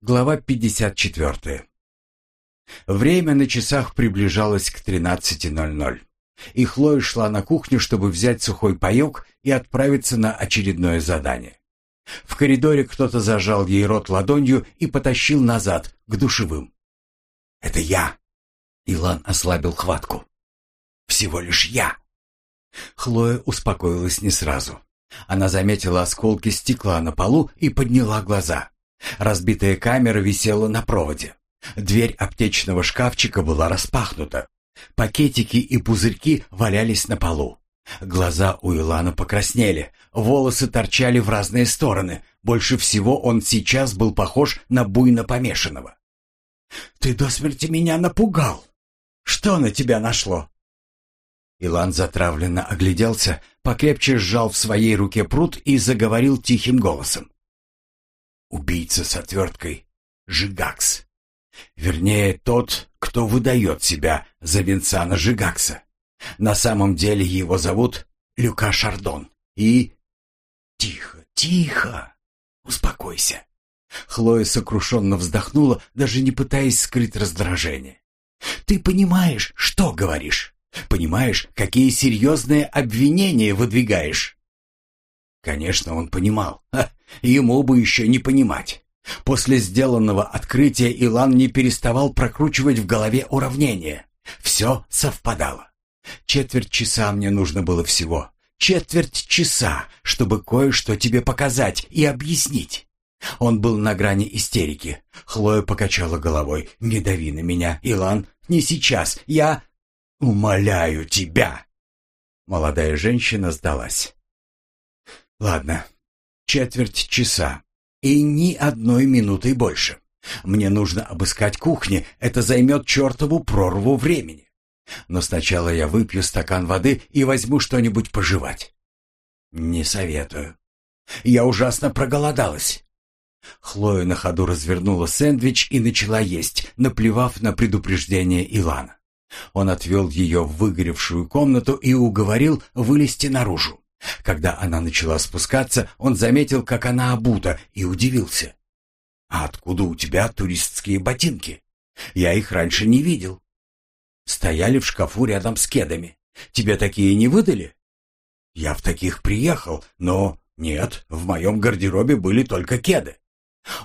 Глава 54. Время на часах приближалось к 13.00, и Хлоя шла на кухню, чтобы взять сухой паёк и отправиться на очередное задание. В коридоре кто-то зажал ей рот ладонью и потащил назад, к душевым. «Это я!» Илан ослабил хватку. «Всего лишь я!» Хлоя успокоилась не сразу. Она заметила осколки стекла на полу и подняла глаза. Разбитая камера висела на проводе. Дверь аптечного шкафчика была распахнута. Пакетики и пузырьки валялись на полу. Глаза у Илана покраснели, волосы торчали в разные стороны. Больше всего он сейчас был похож на буйно помешанного. «Ты до смерти меня напугал! Что на тебя нашло?» Илан затравленно огляделся, покрепче сжал в своей руке пруд и заговорил тихим голосом. Убийца с отверткой — Жигакс. Вернее, тот, кто выдает себя за Винсана Жигакса. На самом деле его зовут Люка Шардон. И... Тихо, тихо. Успокойся. Хлоя сокрушенно вздохнула, даже не пытаясь скрыть раздражение. «Ты понимаешь, что говоришь? Понимаешь, какие серьезные обвинения выдвигаешь?» Конечно, он понимал. Ха, ему бы еще не понимать. После сделанного открытия Илан не переставал прокручивать в голове уравнения. Все совпадало. Четверть часа мне нужно было всего. Четверть часа, чтобы кое-что тебе показать и объяснить. Он был на грани истерики. Хлоя покачала головой. «Не дави на меня, Илан, не сейчас. Я умоляю тебя!» Молодая женщина сдалась. Ладно, четверть часа. И ни одной минуты больше. Мне нужно обыскать кухни, это займет чертову прорву времени. Но сначала я выпью стакан воды и возьму что-нибудь пожевать. Не советую. Я ужасно проголодалась. Хлоя на ходу развернула сэндвич и начала есть, наплевав на предупреждение Илана. Он отвел ее в выгоревшую комнату и уговорил вылезти наружу. Когда она начала спускаться, он заметил, как она обута, и удивился. «А откуда у тебя туристские ботинки? Я их раньше не видел». «Стояли в шкафу рядом с кедами. Тебе такие не выдали?» «Я в таких приехал, но нет, в моем гардеробе были только кеды».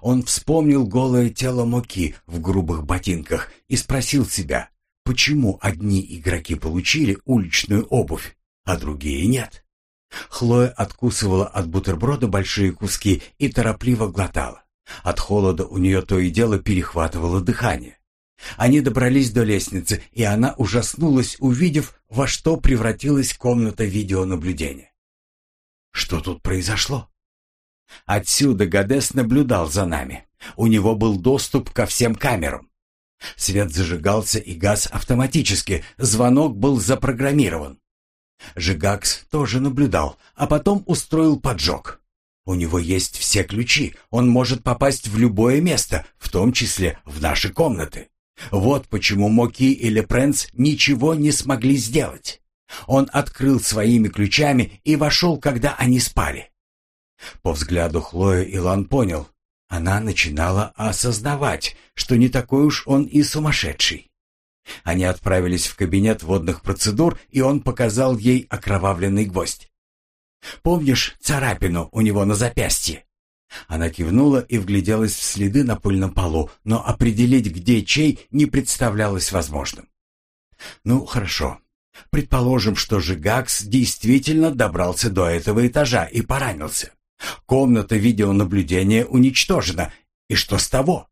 Он вспомнил голое тело Моки в грубых ботинках и спросил себя, почему одни игроки получили уличную обувь, а другие нет. Хлоя откусывала от бутерброда большие куски и торопливо глотала. От холода у нее то и дело перехватывало дыхание. Они добрались до лестницы, и она ужаснулась, увидев, во что превратилась комната видеонаблюдения. Что тут произошло? Отсюда Гадес наблюдал за нами. У него был доступ ко всем камерам. Свет зажигался и газ автоматически, звонок был запрограммирован. Жигакс тоже наблюдал, а потом устроил поджог. У него есть все ключи, он может попасть в любое место, в том числе в наши комнаты. Вот почему Моки и Лепренс ничего не смогли сделать. Он открыл своими ключами и вошел, когда они спали. По взгляду Хлоя Илан понял, она начинала осознавать, что не такой уж он и сумасшедший. Они отправились в кабинет водных процедур, и он показал ей окровавленный гвоздь. «Помнишь царапину у него на запястье?» Она кивнула и вгляделась в следы на пыльном полу, но определить, где чей, не представлялось возможным. «Ну, хорошо. Предположим, что Жигакс действительно добрался до этого этажа и поранился. Комната видеонаблюдения уничтожена. И что с того?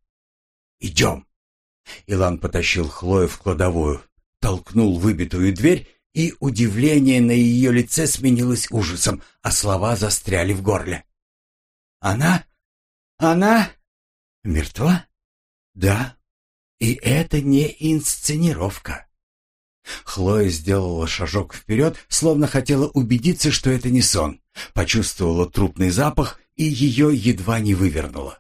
Идем». Илан потащил Хлою в кладовую, толкнул выбитую дверь, и удивление на ее лице сменилось ужасом, а слова застряли в горле. «Она? Она? Мертва? Да. И это не инсценировка». Хлоя сделала шажок вперед, словно хотела убедиться, что это не сон. Почувствовала трупный запах, и ее едва не вывернуло.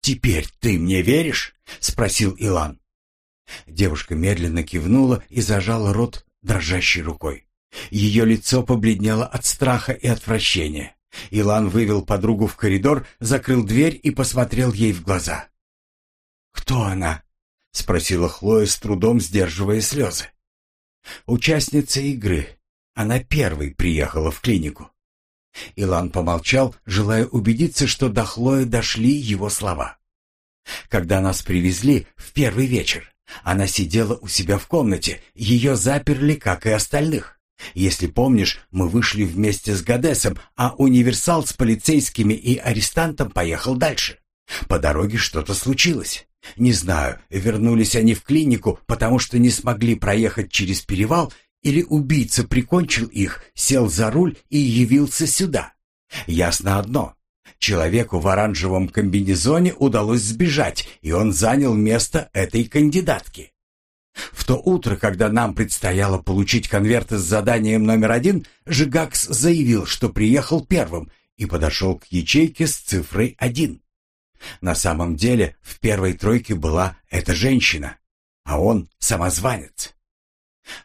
«Теперь ты мне веришь?» — спросил Илан. Девушка медленно кивнула и зажала рот дрожащей рукой. Ее лицо побледнело от страха и отвращения. Илан вывел подругу в коридор, закрыл дверь и посмотрел ей в глаза. «Кто она?» — спросила Хлоя с трудом, сдерживая слезы. «Участница игры. Она первой приехала в клинику». Илан помолчал, желая убедиться, что до Хлои дошли его слова. «Когда нас привезли в первый вечер, она сидела у себя в комнате, ее заперли, как и остальных. Если помнишь, мы вышли вместе с Гадесом, а универсал с полицейскими и арестантом поехал дальше. По дороге что-то случилось. Не знаю, вернулись они в клинику, потому что не смогли проехать через перевал, или убийца прикончил их, сел за руль и явился сюда. Ясно одно. Человеку в оранжевом комбинезоне удалось сбежать, и он занял место этой кандидатки. В то утро, когда нам предстояло получить конверты с заданием номер один, Жигакс заявил, что приехал первым и подошел к ячейке с цифрой один. На самом деле в первой тройке была эта женщина, а он самозванец.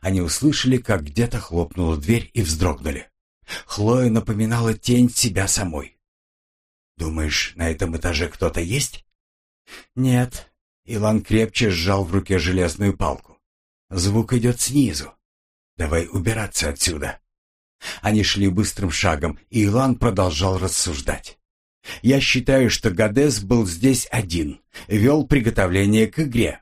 Они услышали, как где-то хлопнула дверь и вздрогнули. Хлоя напоминала тень себя самой. «Думаешь, на этом этаже кто-то есть?» «Нет». Илан крепче сжал в руке железную палку. «Звук идет снизу. Давай убираться отсюда». Они шли быстрым шагом, и Илан продолжал рассуждать. «Я считаю, что Гадес был здесь один, вел приготовление к игре.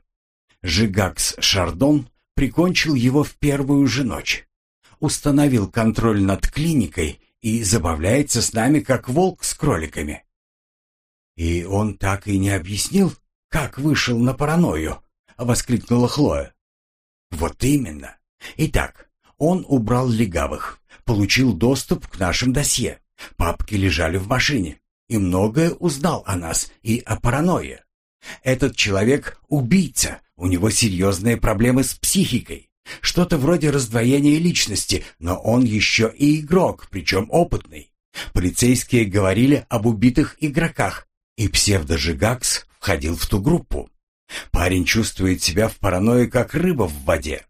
Жигакс Шардон прикончил его в первую же ночь, установил контроль над клиникой и забавляется с нами, как волк с кроликами. И он так и не объяснил, как вышел на паранойю, воскликнула Хлоя. Вот именно. Итак, он убрал легавых, получил доступ к нашим досье. Папки лежали в машине и многое узнал о нас и о паранойе. Этот человек — убийца, у него серьезные проблемы с психикой. Что-то вроде раздвоения личности, но он еще и игрок, причем опытный. Полицейские говорили об убитых игроках, и псевдожигакс входил в ту группу. Парень чувствует себя в паранойе, как рыба в воде.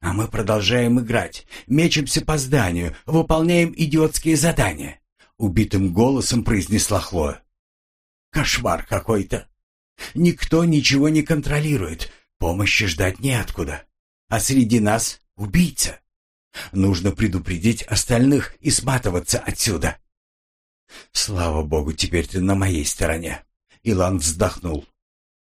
А мы продолжаем играть, мечемся по зданию, выполняем идиотские задания. Убитым голосом произнесла Хлоя. Кошмар какой-то. Никто ничего не контролирует, помощи ждать неоткуда. А среди нас убийца. Нужно предупредить остальных и сматываться отсюда. Слава богу, теперь ты на моей стороне. Илан вздохнул.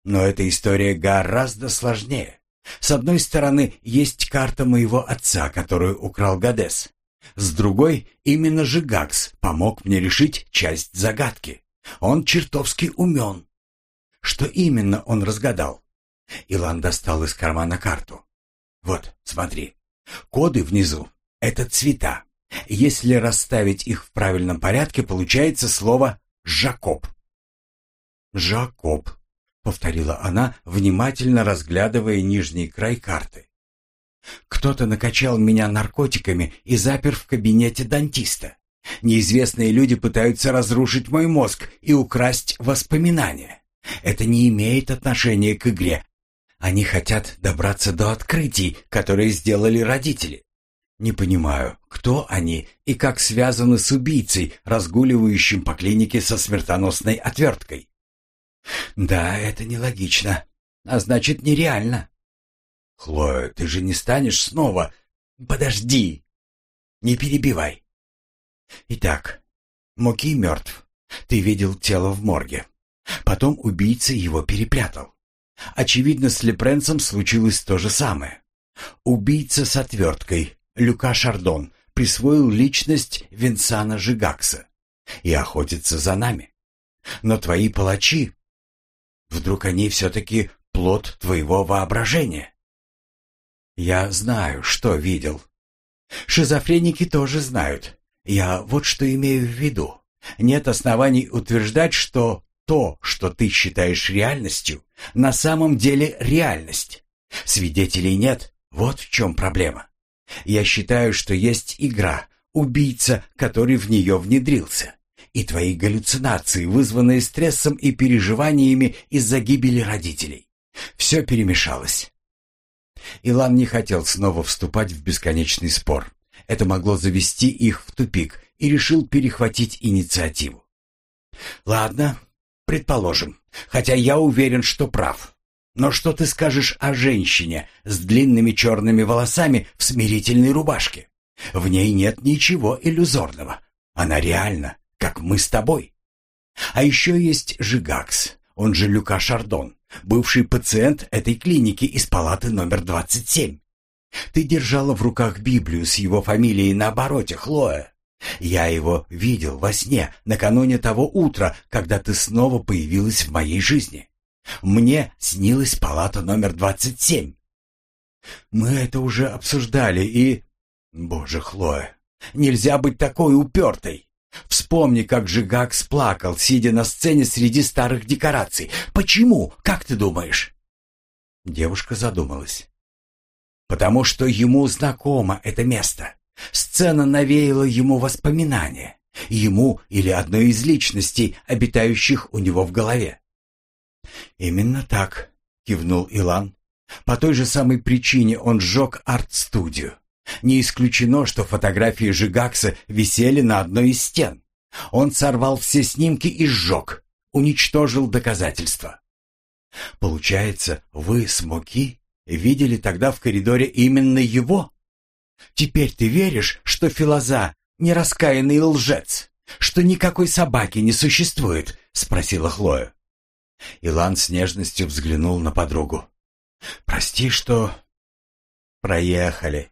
Но эта история гораздо сложнее. С одной стороны, есть карта моего отца, которую украл Гадес. С другой, именно Жигакс помог мне решить часть загадки. Он чертовски умен. Что именно он разгадал? Илан достал из кармана карту. Вот, смотри. Коды внизу — это цвета. Если расставить их в правильном порядке, получается слово «Жакоб». «Жакоб», — повторила она, внимательно разглядывая нижний край карты. «Кто-то накачал меня наркотиками и запер в кабинете дантиста. Неизвестные люди пытаются разрушить мой мозг и украсть воспоминания. Это не имеет отношения к игре. Они хотят добраться до открытий, которые сделали родители. Не понимаю, кто они и как связаны с убийцей, разгуливающим по клинике со смертоносной отверткой. Да, это нелогично, а значит нереально. Хлоя, ты же не станешь снова... Подожди! Не перебивай. Итак, Моки мертв. Ты видел тело в морге. Потом убийца его перепрятал. Очевидно, с Лепренцем случилось то же самое. Убийца с отверткой, Люка Шардон, присвоил личность Винсана Жигакса и охотится за нами. Но твои палачи... Вдруг они все-таки плод твоего воображения? Я знаю, что видел. Шизофреники тоже знают. Я вот что имею в виду. Нет оснований утверждать, что то, что ты считаешь реальностью, на самом деле реальность. Свидетелей нет, вот в чем проблема. Я считаю, что есть игра, убийца, который в нее внедрился. И твои галлюцинации, вызванные стрессом и переживаниями из-за гибели родителей. Все перемешалось. Илан не хотел снова вступать в бесконечный спор. Это могло завести их в тупик и решил перехватить инициативу. «Ладно, предположим, хотя я уверен, что прав. Но что ты скажешь о женщине с длинными черными волосами в смирительной рубашке? В ней нет ничего иллюзорного. Она реальна, как мы с тобой. А еще есть Жигакс, он же Люка Шардон, бывший пациент этой клиники из палаты номер 27. Ты держала в руках Библию с его фамилией на обороте, Хлоя. Я его видел во сне накануне того утра, когда ты снова появилась в моей жизни. Мне снилась палата номер 27. Мы это уже обсуждали и... Боже, Хлоя, нельзя быть такой упертой. Вспомни, как же Гакс плакал, сидя на сцене среди старых декораций. Почему? Как ты думаешь? Девушка задумалась. Потому что ему знакомо это место. Сцена навеяла ему воспоминания. Ему или одной из личностей, обитающих у него в голове. «Именно так», — кивнул Илан. «По той же самой причине он сжег арт-студию. Не исключено, что фотографии Жигакса висели на одной из стен. Он сорвал все снимки и сжег, уничтожил доказательства. Получается, вы, Смоки, видели тогда в коридоре именно его? Теперь ты веришь, что Филоза не раскаянный лжец, что никакой собаки не существует? спросила Хлоя. Илан с нежностью взглянул на подругу. Прости, что проехали.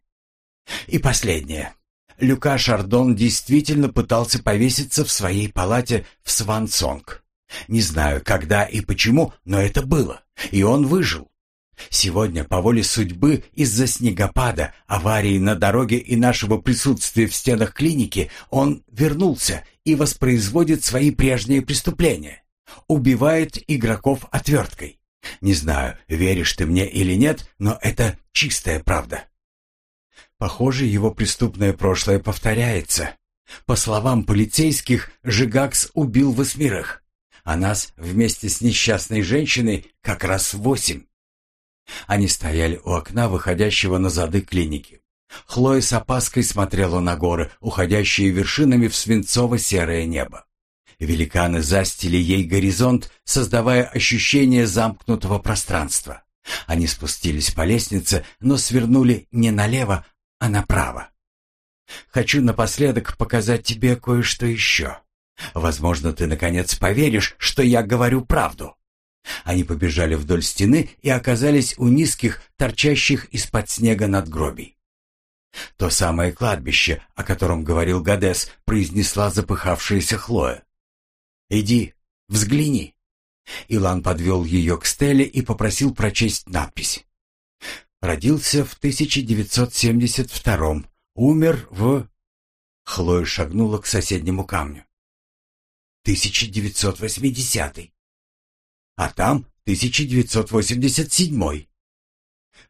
И последнее. Люка Шардон действительно пытался повеситься в своей палате в Свансонг. Не знаю, когда и почему, но это было, и он выжил. Сегодня, по воле судьбы, из-за снегопада, аварии на дороге и нашего присутствия в стенах клиники, он вернулся и воспроизводит свои прежние преступления. Убивает игроков отверткой. Не знаю, веришь ты мне или нет, но это чистая правда. Похоже, его преступное прошлое повторяется. По словам полицейских, Жигакс убил восьмерых, а нас вместе с несчастной женщиной как раз восемь. Они стояли у окна, выходящего на зады клиники. Хлоя с опаской смотрела на горы, уходящие вершинами в свинцово-серое небо. Великаны застили ей горизонт, создавая ощущение замкнутого пространства. Они спустились по лестнице, но свернули не налево, а направо. Хочу напоследок показать тебе кое-что еще. Возможно, ты наконец поверишь, что я говорю правду. Они побежали вдоль стены и оказались у низких, торчащих из-под снега надгробий. То самое кладбище, о котором говорил Гадес, произнесла запыхавшаяся Хлоя. «Иди, взгляни». Илан подвел ее к стеле и попросил прочесть надпись. Родился в 1972-м, умер в... Хлоя шагнула к соседнему камню. 1980 а там 1987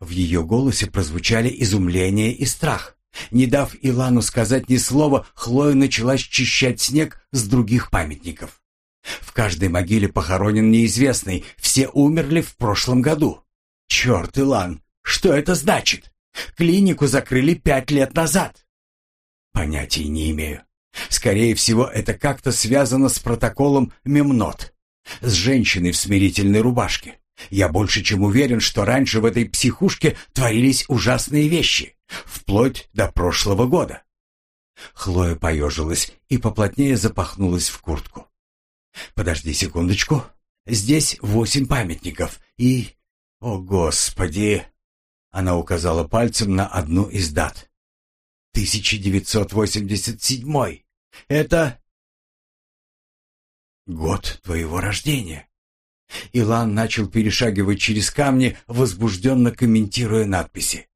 В ее голосе прозвучали изумление и страх. Не дав Илану сказать ни слова, Хлоя начала счищать снег с других памятников. В каждой могиле похоронен неизвестный, все умерли в прошлом году. Черт, Илан, что это значит? Клинику закрыли пять лет назад. Понятия не имею. Скорее всего, это как-то связано с протоколом Мемнот, с женщиной в смирительной рубашке. Я больше чем уверен, что раньше в этой психушке творились ужасные вещи, вплоть до прошлого года. Хлоя поежилась и поплотнее запахнулась в куртку. «Подожди секундочку. Здесь восемь памятников и... О, Господи!» Она указала пальцем на одну из дат. «1987. Это...» «Год твоего рождения». Илан начал перешагивать через камни, возбужденно комментируя надписи.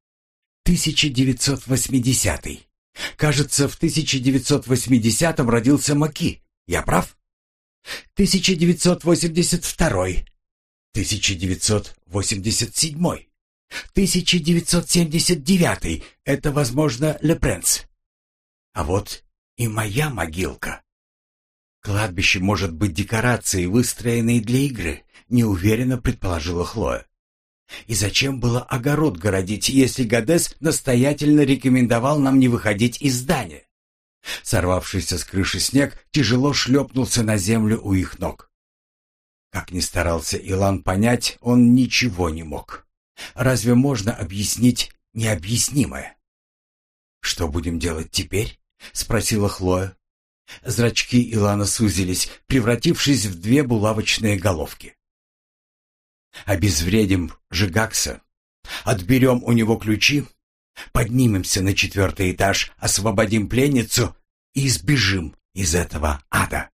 «1980. Кажется, в 1980-м родился Маки. Я прав?» «1982. 1987. 1979. Это, возможно, Лепренс. А вот и моя могилка. Кладбище может быть декорацией, выстроенной для игры, неуверенно предположила Хлоя. И зачем было огород городить, если Гадес настоятельно рекомендовал нам не выходить из здания? Сорвавшийся с крыши снег тяжело шлепнулся на землю у их ног. Как ни старался Илан понять, он ничего не мог. Разве можно объяснить необъяснимое? «Что будем делать теперь?» — спросила Хлоя. Зрачки Илана сузились, превратившись в две булавочные головки. «Обезвредим Жигакса, отберем у него ключи, поднимемся на четвертый этаж, освободим пленницу и сбежим из этого ада».